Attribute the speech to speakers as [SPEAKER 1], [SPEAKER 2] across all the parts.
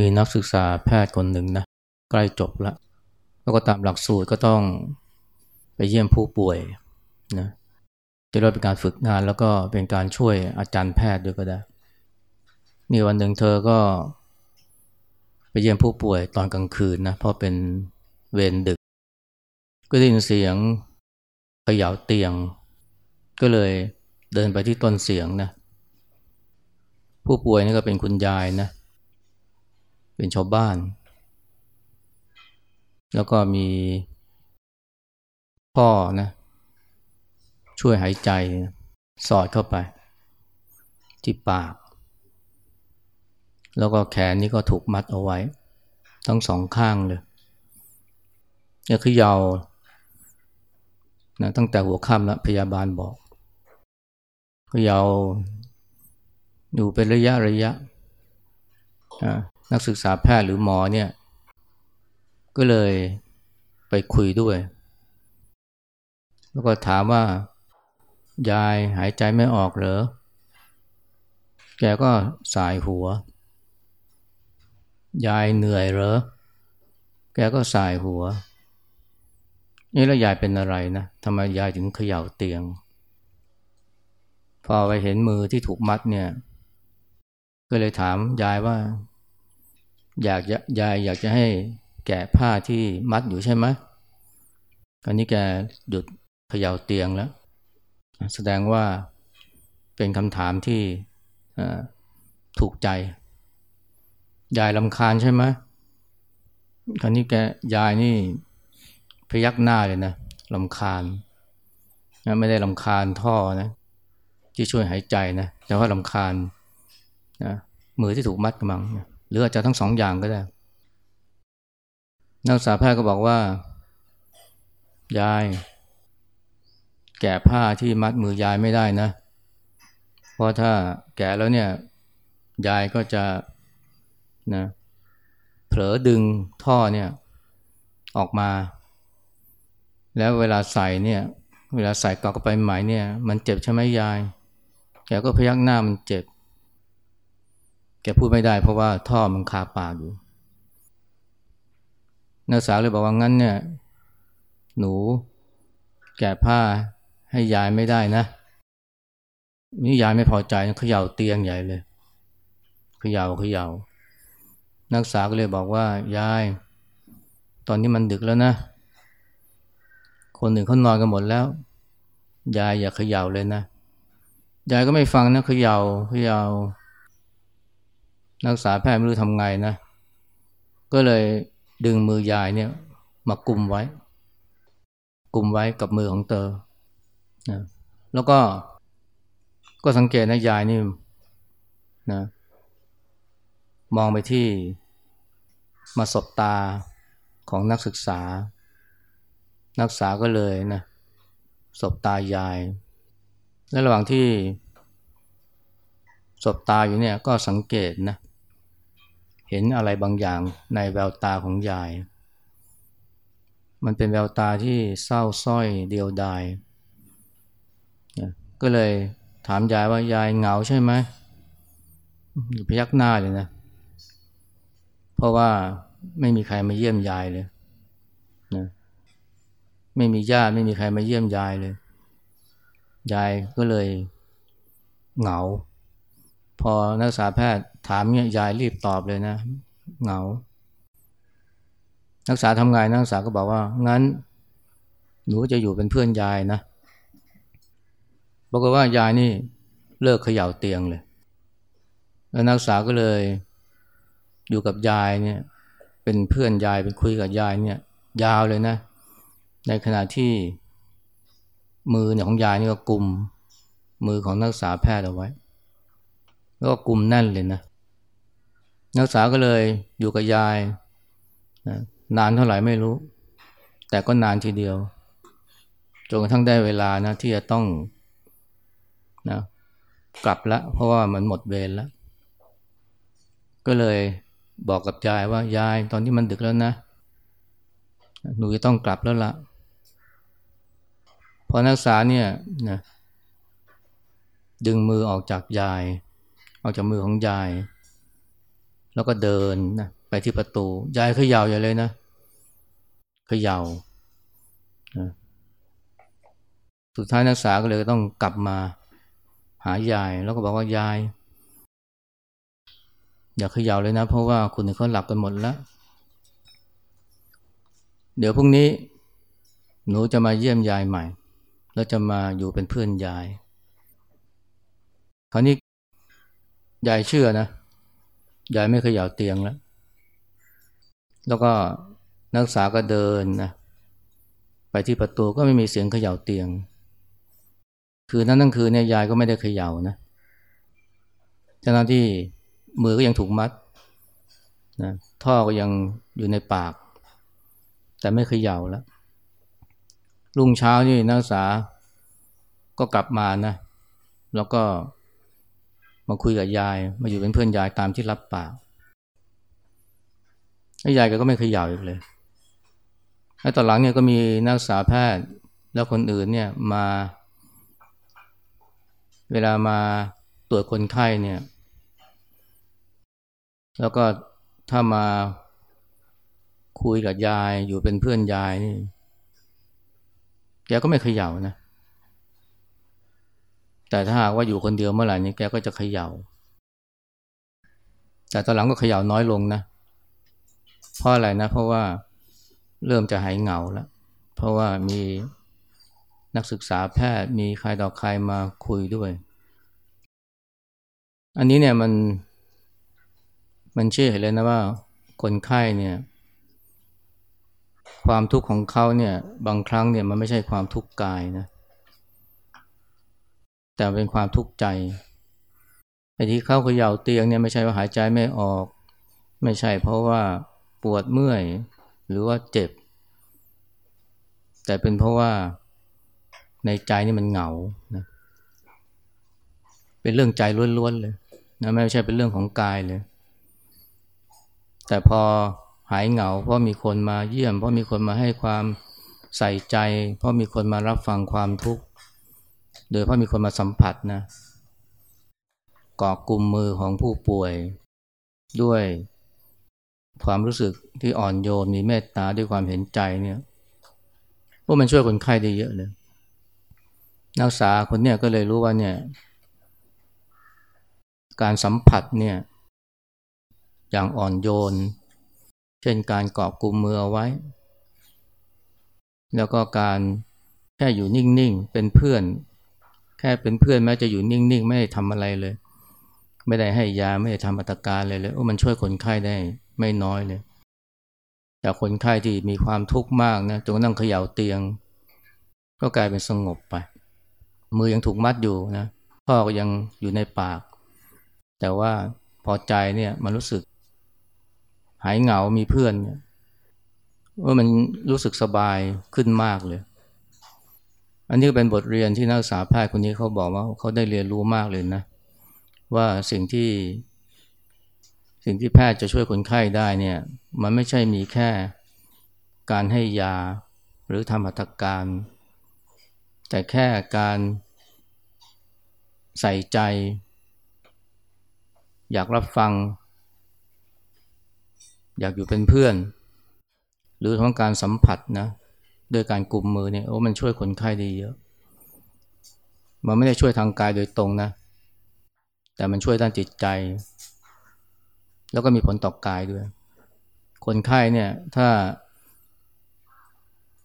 [SPEAKER 1] มีนักศึกษาแพทย์คนหนึ่งนะใกล้จบแล้วแล้วก็ตามหลักสูตรก็ต้องไปเยี่ยมผู้ป่วยนะจะเรียกเป็นการฝึกงานแล้วก็เป็นการช่วยอาจารย์แพทย์ด้วยก็ได้ มีวันหนึ่งเธอก็ ไปเยี่ยมผู้ป่วยตอนกลางคืนนะเพราะเป็นเวรดึก ก็ได้ยินเสียงเขย่าเตียง ก็เลยเดินไปที่ต้นเสียงนะผู้ป่วยนี่ก็เป็นคุณยายนะเเป็นชาวบ้าน แล้วก็มีพ่อนะ ช่วยหายใจสอดเข้าไป ที่ปาก แล้วก็แขนนี่ก็ถูกมัดเอาไว้ ทั้งสองข้างเลยนี่คือยาวนะตั้งแต่หัวค่ำแล้วพยาบาลบอกก็ยาวอยู่เป็นระยะระยะ นักศึกษาแพทย์หรือหมอเนี่ย ก็เลยไปคุยด้วย แล้วก็ถามว่า ยายหายใจไม่ออกเหรอ แกก็สายหัว ยายเหนื่อยเหรอ แกก็สายหัว นี่แล้วยายเป็นอะไรนะทำไมยายถึงเขย่าเตียง พอไปเห็นมือที่ถูกมัดเนี่ย ก็เลยถามยายว่า อยากยายอยากจะให้แกะผ้าที่มัดอยู่ใช่ไหมคราวนี้แกหยุดเขย่าเตียงแล้ว แสดงว่าเป็นคำถามที่ถูกใจ ยายลำคาญใช่ไหมคราวนี้แกยายนี่พยักหน้าเลยนะลำคาญไม่ได้ลำคาญท่อนะที่ช่วยหายใจนะแต่ว่าลำคาญนะมือที่ถูกมัดกำลัง หรืออาจจะทั้งสองอย่างก็ได้ นักศึกษาแพทย์ก็บอกว่า ยาย แกะผ้าที่มัดมือยายไม่ได้นะ เพราะถ้าแกะแล้วเนี่ย ยายก็จะนะเผลอดึงท่อเนี่ยออกมา แล้วเวลาใส่เนี่ย เวลาใส่กลับไปใหม่เนี่ย มันเจ็บใช่ไหมยายแกก็พยักหน้ามันเจ็บ แกพูดไม่ได้เพราะว่าท่อมันคาปากอยู่นักศึกษาเลยบอกว่างั้นเนี่ย หนูแกะผ้าให้ยายไม่ได้นะนี่ยายไม่พอใจเขย่าเตียงใหญ่เลยเขย่าเขย่า นักศึกษาก็เลยบอกว่ายาย ตอนนี้มันดึกแล้วนะ คนหนึ่งเขานอนกันหมดแล้ว ยายอย่าเขย่าเลยนะยายก็ไม่ฟังนะเขย่าเขย่า นักศึกษาแพทย์ไม่รู้ทำไงนะ ก็เลยดึงมือยายเนี่ย มากุมไว้ กุมไว้กับมือของเตอนะแล้วก็ก็สังเกตนะยายนี่นะมองไปที่มาสบตาของนักศึกษา นักศึกษาก็เลยนะสบตายาย และระหว่างที่สบตาอยู่เนี่ยก็สังเกตนะเเห็นอะไรบางอย่างในแววตาของยาย มันเป็นแววตาที่เศร้าส้อยเดียวดาย ก็เลยถามยายว่ายายเหงาใช่ไหมพยักหน้าเลยนะ เพราะว่าไม่มีใครมาเยี่ยมยายเลยนะไม่มีญาติไม่มีใครมาเยี่ยมยายเลย ยายก็เลยเหงา พอนักศึกษาแพทย์ถามเนี่ยยายรีบตอบเลยนะ เหงา นักศึกษาทำไงนักศึกษาก็บอกว่า งั้น หนูจะอยู่เป็นเพื่อนยายนะบอกว่ายายนี่เลิกเขย่าเตียงเลย แล้วนักศึกษาก็เลย อยู่กับยายเนี่ย เป็นเพื่อนยายเป็นคุยกับยายเนี่ย ยาวเลยนะ ในขณะที่มือเนี่ยของยายนี่ก็กลุ่มมือของนักศึกษาแพทย์เอาไว้ แล้วก็กลุ่มแน่นเลยนะนักศึกษาก็เลยอยู่กับยายนะนานเท่าไหร่ไม่รู้ แต่ก็นานทีเดียวจนกระทั่งได้เวลานะที่จะต้องนะกลับละเพราะว่ามันหมดเวรแล้ว ก็เลยบอกกับยายว่ายายตอนที่มันดึกแล้วนะ หนูจะต้องกลับแล้วละพอนักศึกษาเนี่ยนะดึงมือออกจากยาย ออกจากมือของยาย แล้วก็เดินนะไปที่ประตู ยายเขย่าอย่าเลยนะเขย่าสุดท้ายนักศึกษาก็เลยต้องกลับมาหายาย แล้วก็บอกว่ายาย อย่าเขย่าเลยนะ เพราะว่าคุณเขาหลับกันหมดแล้ว เดี๋ยวพรุ่งนี้ หนูจะมาเยี่ยมยายใหม่ แล้วจะมาอยู่เป็นเพื่อนยาย คราวนี้ ยายเชื่อนะยายไม่เคยย่าเตียงแล้ว แล้วก็นักศึกษาก็เดินนะไปที่ประตูก็ไม่มีเสียงเขย่าเตียง คือนั้นทั้งคืนเนี่ยยายก็ไม่ได้เขย่านะทั้งที่มือก็ยังถูกมัดนะท่อก็ยังอยู่ในปาก แต่ไม่เขย่าแล้วรุ่งเช้านี่นักศึกษาก็กลับมานะ แล้วก็ มาคุยกับยาย มาอยู่เป็นเพื่อนยายตามที่รับปากไอ้ยายก็ไม่เคยหยาวอีกเลยแล้วตอนหลังเนี่ยก็มีนักศึกษาแพทย์แล้วคนอื่นเนี่ยมา เวลามาตรวจคนไข้เนี่ย แล้วก็ถ้ามาคุยกับยายอยู่เป็นเพื่อนยายนี่แกก็ไม่เขย่านะ แต่ถ้าหากว่าอยู่คนเดียวเมื่อไหร่นี่แกก็จะเขยา่า แต่ตอนหลังก็เขย่าน้อยลงนะ เพราะอะไรนะ เพราะว่าเริ่มจะหายเหงาแล้ว เพราะว่ามีนักศึกษาแพทย์มีใครต่อใครมาคุยด้วย อันนี้เนี่ยมันมันเชื่อเลยนะว่าคนไข้เนี่ย ความทุกข์ของเขาเนี่ย บางครั้งเนี่ยมันไม่ใช่ความทุกข์กายนะ แต่เป็นความทุกข์ใจไอ้ที่เข้าเขย่าเตียงเนี่ยไม่ใช่ว่าหายใจไม่ออก ไม่ใช่เพราะว่าปวดเมื่อย หรือว่าเจ็บ แต่เป็นเพราะว่าในใจนี่มันเหงานะเป็นเรื่องใจล้วนๆเลยนะไม่ใช่เป็นเรื่องของกายเลย แต่พอหายเหงา เพราะมีคนมาเยี่ยม เพราะมีคนมาให้ความใส่ใจ เพราะมีคนมารับฟังความทุกข์ โดยเพราะมีคนมาสัมผัสนะกาะกลุ่มมือของผู้ป่วย ด้วยความรู้สึกที่อ่อนโยนมีเมตตาด้วยความเห็นใจเนี่ยพวกมันช่วยคนไข้ได้เยอะเลยนักศึกษาคนเนี้ยก็เลยรู้ว่าเนี่ย การสัมผัสเนี่ย อย่างอ่อนโยน เช่นการเกาะกลุ่มมือเอาไว้ แล้วก็การแค่อยู่นิ่ง ๆ เป็นเพื่อน แค่เป็นเพื่อนแม้จะอยู่นิ่งๆ ไม่ได้ทำอะไรเลย ไม่ได้ให้ยาไม่ได้ทำอัตการเลยเลยโอ้มันช่วยคนไข้ได้ไม่น้อยเลยจากคนไข้ที่มีความทุกข์มากนะจนนั่งเขย่าเตียง ก็กลายเป็นสงบไป มือยังถูกมัดอยู่นะพ่อก็ยังอยู่ในปาก แต่ว่าพอใจเนี่ยมันรู้สึก หายเหงามีเพื่อนเนี่ยว่ามันรู้สึกสบายขึ้นมากเลย อันนี้เป็นบทเรียนที่นักศึกษาแพทย์คนนี้เขาบอกว่าเขาได้เรียนรู้มากเลยนะ ว่าสิ่งที่สิ่งที่แพทย์จะช่วยคนไข้ได้เนี่ยมันไม่ใช่มีแค่การให้ยาหรือทำหัตถการ แต่แค่การใส่ใจ อยากรับฟัง อยากอยู่เป็นเพื่อน หรือทั้งการสัมผัสนะ ด้วยการกลุ่มมือเนี่ยโอ้มันช่วยคนไข้ได้เยอะ มันไม่ได้ช่วยทางกายโดยตรงนะ แต่มันช่วยด้านจิตใจ แล้วก็มีผลต่อกายด้วย คนไข้เนี่ยถ้า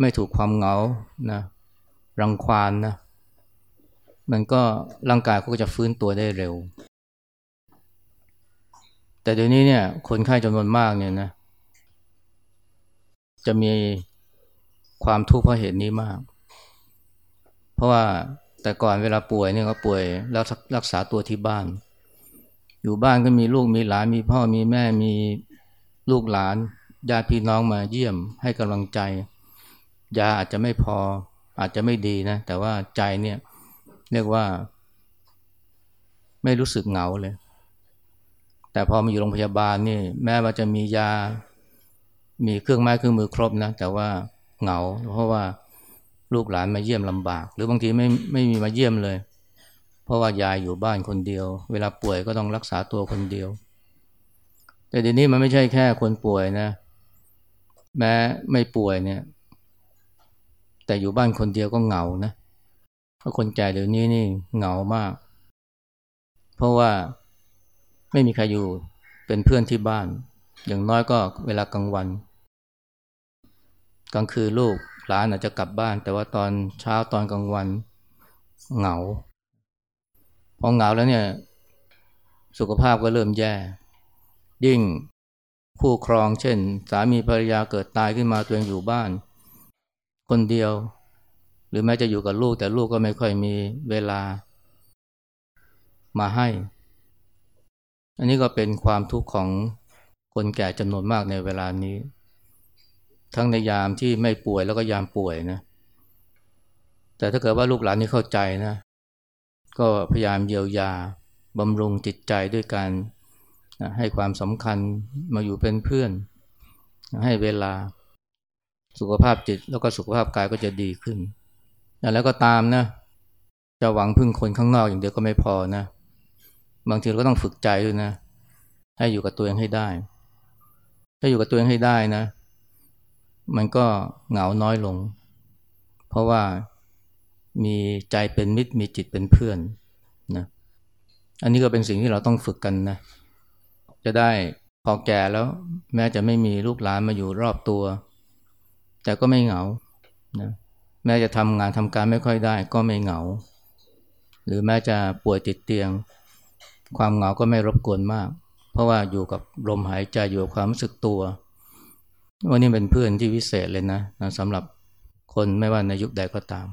[SPEAKER 1] ไม่ถูกความเหงานะรังควานนะมันก็ร่างกายเขาก็จะฟื้นตัวได้เร็ว แต่เดี๋ยวนี้เนี่ยคนไข้จำนวนมากเนี่ยนะจะมี ความทุกข์เพราะเหตุนี้มาก เพราะว่าแต่ก่อนเวลาป่วยเนี่ยก็ป่วยแล้วรักษาตัวที่บ้าน อยู่บ้านก็มีลูกมีหลานมีพ่อมีแม่มีลูกหลานญาติพี่น้องมาเยี่ยมให้กำลังใจ ยาอาจจะไม่พออาจจะไม่ดีนะ แต่ว่าใจเนี่ยเรียกว่า ไม่รู้สึกเหงาเลย แต่พอมาอยู่โรงพยาบาลนี่แม้ว่าจะมียา มีเครื่องไม้เครื่องมือครบนะ แต่ว่า เหงา เพราะว่าลูกหลานมาเยี่ยมลำบาก หรือบางทีไม่ไม่มีมาเยี่ยมเลย เพราะว่ายายอยู่บ้านคนเดียว เวลาป่วยก็ต้องรักษาตัวคนเดียว แต่เดี๋ยวนี้มันไม่ใช่แค่คนป่วยนะ แม้ไม่ป่วยเนี่ย แต่อยู่บ้านคนเดียวก็เหงานะเพราะคนแก่เดี๋ยวนี้นี่เหงามาก เพราะว่าไม่มีใครอยู่เป็นเพื่อนที่บ้าน อย่างน้อยก็เวลากลางวัน กลางคืนลูกหลานอาจจะกลับบ้าน แต่ว่าตอนเช้าตอนกลางวันเหงา พอเหงาแล้วเนี่ย สุขภาพก็เริ่มแย่ ยิ่งคู่ครอง เช่น สามีภรรยาเกิดตายขึ้นมาตัวเองอยู่บ้าน คนเดียว หรือแม้จะอยู่กับลูก แต่ลูกก็ไม่ค่อยมีเวลา มาให้ อันนี้ก็เป็นความทุกข์ของคนแก่จำนวนมากในเวลานี้ ทั้งในยามที่ไม่ป่วยแล้วก็ยามป่วยนะ แต่ถ้าเกิดว่าลูกหลานนี่เข้าใจนะ ก็พยายามเยียวยาบำรุงจิตใจด้วยการนะให้ความสำคัญมาอยู่เป็นเพื่อนนะให้เวลาสุขภาพจิตแล้วก็สุขภาพกายก็จะดีขึ้น แล้วก็ตามนะ จะหวังพึ่งคนข้างนอกอย่างเดียวก็ไม่พอนะ บางทีเราก็ต้องฝึกใจด้วยนะ ให้อยู่กับตัวเองให้ได้ ถ้าอยู่กับตัวเองให้ได้นะ มันก็เหงาน้อยลง เพราะว่ามีใจเป็นมิตรมีจิตเป็นเพื่อนนะอันนี้ก็เป็นสิ่งที่เราต้องฝึกกันนะ จะได้พอแก่แล้ว แม้จะไม่มีลูกหลานมาอยู่รอบตัว แต่ก็ไม่เหงานะแม้จะทำงานทำการไม่ค่อยได้ ก็ไม่เหงา หรือแม้จะป่วยติดเตียง ความเหงาก็ไม่รบกวนมาก เพราะว่าอยู่กับลมหายใจอยู่กับความรู้สึกตัว ว่านี่เป็นเพื่อนที่วิเศษเลยนะนะสำหรับคนไม่ว่าในยุคใดก็ตาม